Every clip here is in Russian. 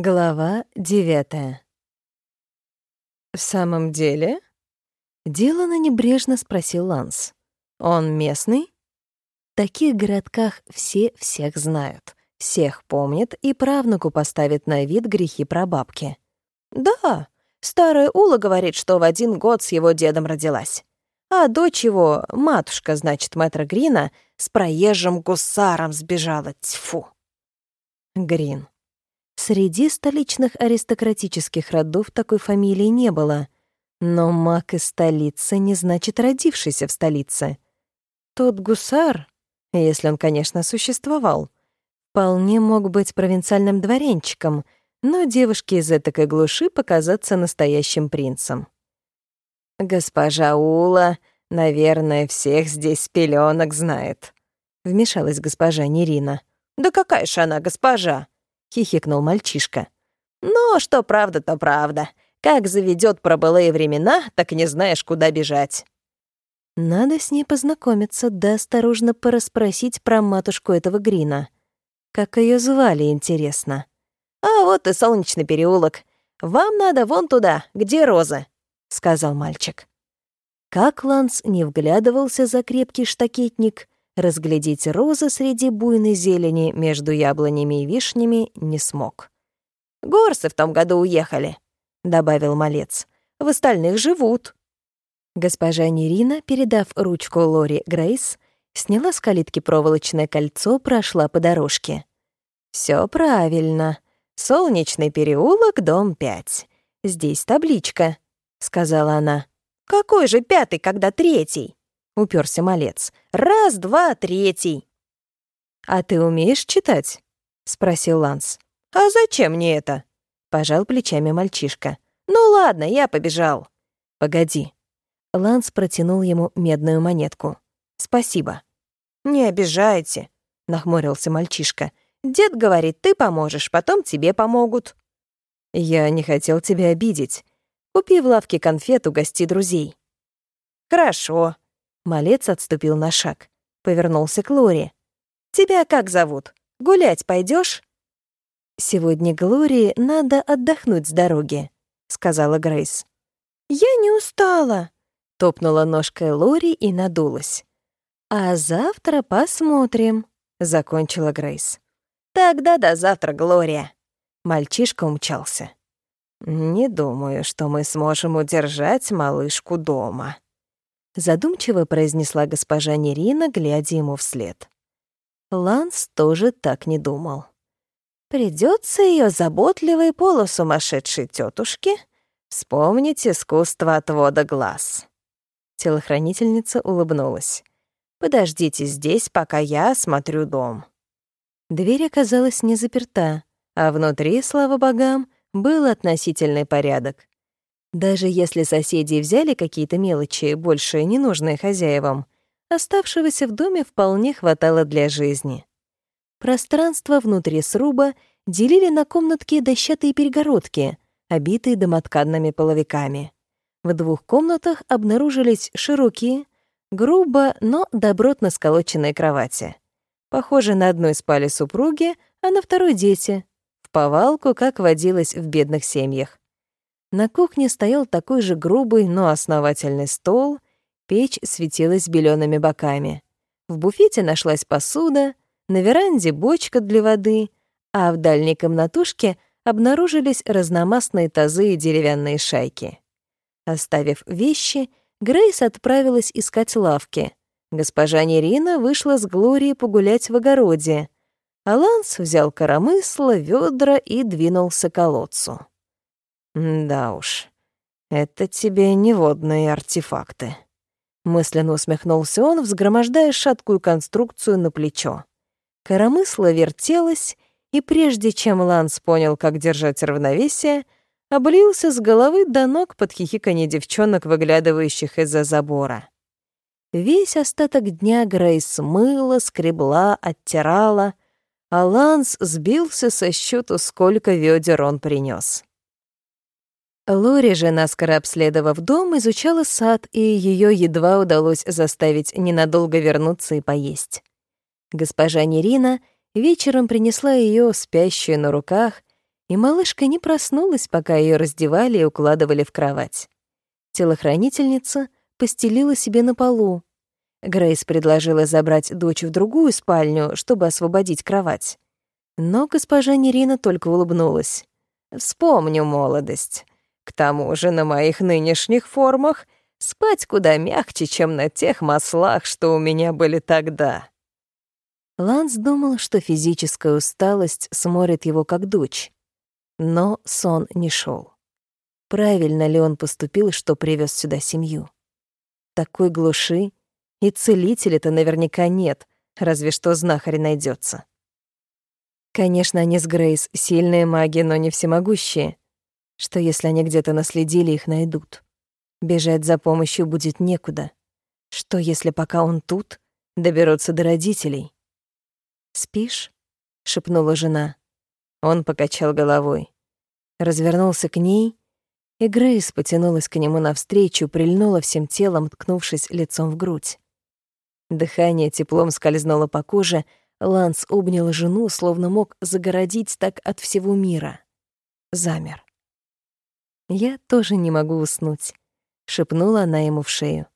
Глава девятая. «В самом деле?» — Дилана небрежно спросил Ланс. «Он местный?» В таких городках все всех знают, всех помнят и правнуку поставят на вид грехи прабабки. «Да, старая Ула говорит, что в один год с его дедом родилась. А дочь его, матушка, значит, мэтра Грина, с проезжим гусаром сбежала. Тьфу!» Грин. Среди столичных аристократических родов такой фамилии не было. Но маг из столицы не значит родившийся в столице. Тот гусар, если он, конечно, существовал, вполне мог быть провинциальным дворянчиком, но девушке из этакой глуши показаться настоящим принцем. «Госпожа Ула, наверное, всех здесь с пелёнок знает», — вмешалась госпожа Нерина. «Да какая ж она госпожа?» — хихикнул мальчишка. «Ну, что правда, то правда. Как заведет про былые времена, так не знаешь, куда бежать». Надо с ней познакомиться, да осторожно порасспросить про матушку этого Грина. Как ее звали, интересно. «А вот и солнечный переулок. Вам надо вон туда, где розы», — сказал мальчик. Как Ланс не вглядывался за крепкий штакетник, разглядеть розы среди буйной зелени между яблонями и вишнями не смог. «Горсы в том году уехали», — добавил малец. «В остальных живут». Госпожа Нерина, передав ручку Лори Грейс, сняла с калитки проволочное кольцо, прошла по дорожке. Все правильно. Солнечный переулок, дом 5. Здесь табличка», — сказала она. «Какой же пятый, когда третий?» Уперся малец. «Раз, два, третий!» «А ты умеешь читать?» — спросил Ланс. «А зачем мне это?» — пожал плечами мальчишка. «Ну ладно, я побежал». «Погоди». Ланс протянул ему медную монетку. «Спасибо». «Не обижайте», — нахмурился мальчишка. «Дед говорит, ты поможешь, потом тебе помогут». «Я не хотел тебя обидеть. Купи в лавке конфет, угости друзей». «Хорошо», Малец отступил на шаг. Повернулся к Лоре. «Тебя как зовут? Гулять пойдешь? «Сегодня Глории надо отдохнуть с дороги», — сказала Грейс. «Я не устала», — топнула ножкой Лори и надулась. «А завтра посмотрим», — закончила Грейс. «Тогда до завтра, Глория». Мальчишка умчался. «Не думаю, что мы сможем удержать малышку дома», задумчиво произнесла госпожа Нерина, глядя ему вслед. Ланс тоже так не думал. Придется ее заботливой полусумасшедшей тетушке вспомнить искусство отвода глаз. Телохранительница улыбнулась. «Подождите здесь, пока я осмотрю дом». Дверь оказалась не заперта, а внутри, слава богам, был относительный порядок. Даже если соседи взяли какие-то мелочи, больше ненужные хозяевам, оставшегося в доме вполне хватало для жизни. Пространство внутри сруба делили на комнатки дощатые перегородки, обитые домотканными половиками. В двух комнатах обнаружились широкие, грубо, но добротно сколоченные кровати. Похоже, на одной спали супруги, а на второй — дети. В повалку, как водилось в бедных семьях. На кухне стоял такой же грубый, но основательный стол, печь светилась белеными боками. В буфете нашлась посуда, на веранде бочка для воды, а в дальней комнатушке обнаружились разномастные тазы и деревянные шайки. Оставив вещи, Грейс отправилась искать лавки. Госпожа Нерина вышла с Глорией погулять в огороде. Аланс взял коромысло, ведра и двинулся к колодцу. «Да уж, это тебе не водные артефакты». Мысленно усмехнулся он, взгромождая шаткую конструкцию на плечо. Коромысло вертелось, и прежде чем Ланс понял, как держать равновесие, облился с головы до ног под хихиканье девчонок, выглядывающих из-за забора. Весь остаток дня Грейс мыла, скребла, оттирала, а Ланс сбился со счету, сколько ведер он принес. Лори же, наскоро обследовав дом, изучала сад, и ее едва удалось заставить ненадолго вернуться и поесть. Госпожа Нерина вечером принесла ее спящую на руках и малышка не проснулась, пока ее раздевали и укладывали в кровать. Телохранительница постелила себе на полу. Грейс предложила забрать дочь в другую спальню, чтобы освободить кровать. Но госпожа Нерина только улыбнулась. «Вспомню молодость. К тому же на моих нынешних формах спать куда мягче, чем на тех маслах, что у меня были тогда». Ланс думал, что физическая усталость сморит его как дочь. Но сон не шел. Правильно ли он поступил, что привез сюда семью? Такой глуши и целителя-то наверняка нет, разве что знахарь найдется. Конечно, они с Грейс сильные маги, но не всемогущие. Что если они где-то наследили, их найдут? Бежать за помощью будет некуда. Что если пока он тут, доберутся до родителей? «Спишь?» — шепнула жена. Он покачал головой. Развернулся к ней, и Грейс потянулась к нему навстречу, прильнула всем телом, ткнувшись лицом в грудь. Дыхание теплом скользнуло по коже, Ланс обнял жену, словно мог загородить так от всего мира. Замер. «Я тоже не могу уснуть», — шепнула она ему в шею.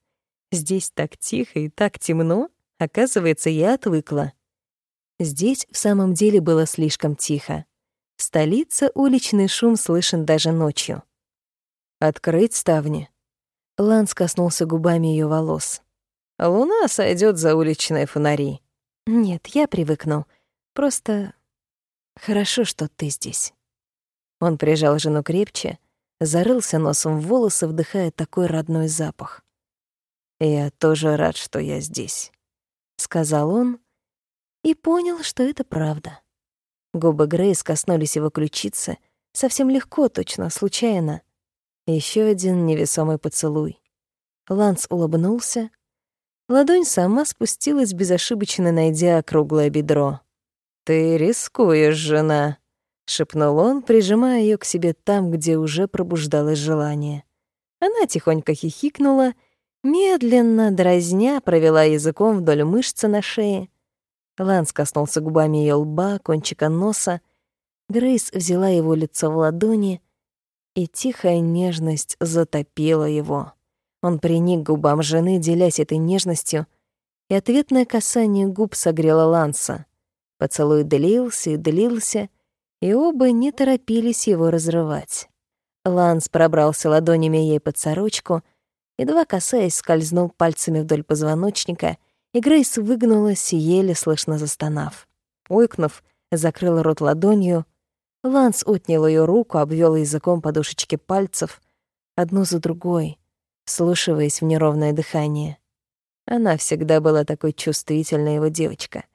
«Здесь так тихо и так темно. Оказывается, я отвыкла». Здесь в самом деле было слишком тихо. В столице уличный шум слышен даже ночью. «Открыть ставни?» Ланс коснулся губами ее волос. «Луна сойдет за уличные фонари». «Нет, я привыкну. Просто хорошо, что ты здесь». Он прижал жену крепче, зарылся носом в волосы, вдыхая такой родной запах. «Я тоже рад, что я здесь», — сказал он и понял, что это правда. Губы Грейс коснулись его ключицы, совсем легко, точно, случайно. Еще один невесомый поцелуй. Ланс улыбнулся. Ладонь сама спустилась, безошибочно найдя круглое бедро. «Ты рискуешь, жена», — шепнул он, прижимая ее к себе там, где уже пробуждалось желание. Она тихонько хихикнула, медленно, дразня, провела языком вдоль мышцы на шее. Ланс коснулся губами ее лба, кончика носа. Грейс взяла его лицо в ладони, и тихая нежность затопила его. Он приник губам жены, делясь этой нежностью, и ответное касание губ согрело Ланса. Поцелуй длился и длился, и оба не торопились его разрывать. Ланс пробрался ладонями ей под сорочку, едва касаясь, скользнул пальцами вдоль позвоночника — и Грейс выгнулась, еле слышно застонав. Ойкнув, закрыла рот ладонью. Ланс отнял ее руку, обвел языком подушечки пальцев, одну за другой, слушаясь в неровное дыхание. Она всегда была такой чувствительной его девочка.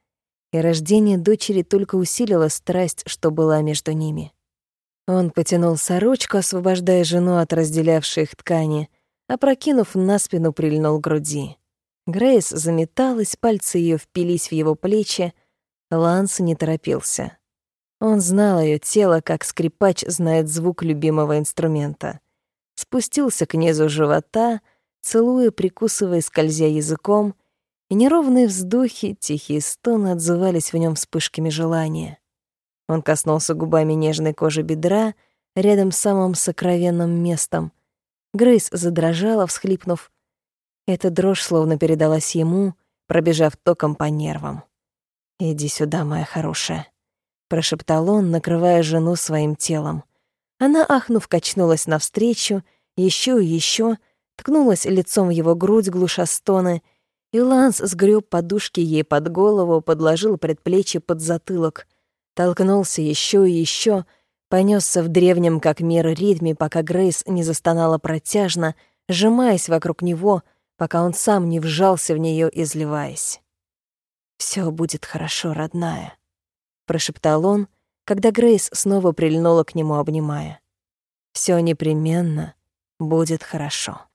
И рождение дочери только усилило страсть, что была между ними. Он потянул сорочку, освобождая жену от разделявшей их ткани, опрокинув на спину, прильнул к груди. Грейс заметалась, пальцы ее впились в его плечи. Ланс не торопился. Он знал ее тело, как скрипач знает звук любимого инструмента. Спустился к низу живота, целуя, прикусывая, скользя языком, и неровные вздохи, тихие стоны отзывались в нем вспышками желания. Он коснулся губами нежной кожи бедра, рядом с самым сокровенным местом. Грейс задрожала, всхлипнув, эта дрожь словно передалась ему, пробежав током по нервам. «Иди сюда, моя хорошая», — прошептал он, накрывая жену своим телом. Она, ахнув, качнулась навстречу, еще и еще, ткнулась лицом в его грудь, глуша стоны, и Ланс сгреб подушки ей под голову, подложил предплечье под затылок, толкнулся еще и еще, понесся в древнем как мир ритме, пока Грейс не застонала протяжно, сжимаясь вокруг него — пока он сам не вжался в нее, изливаясь. «Все будет хорошо, родная», — прошептал он, когда Грейс снова прильнула к нему, обнимая. «Все непременно будет хорошо».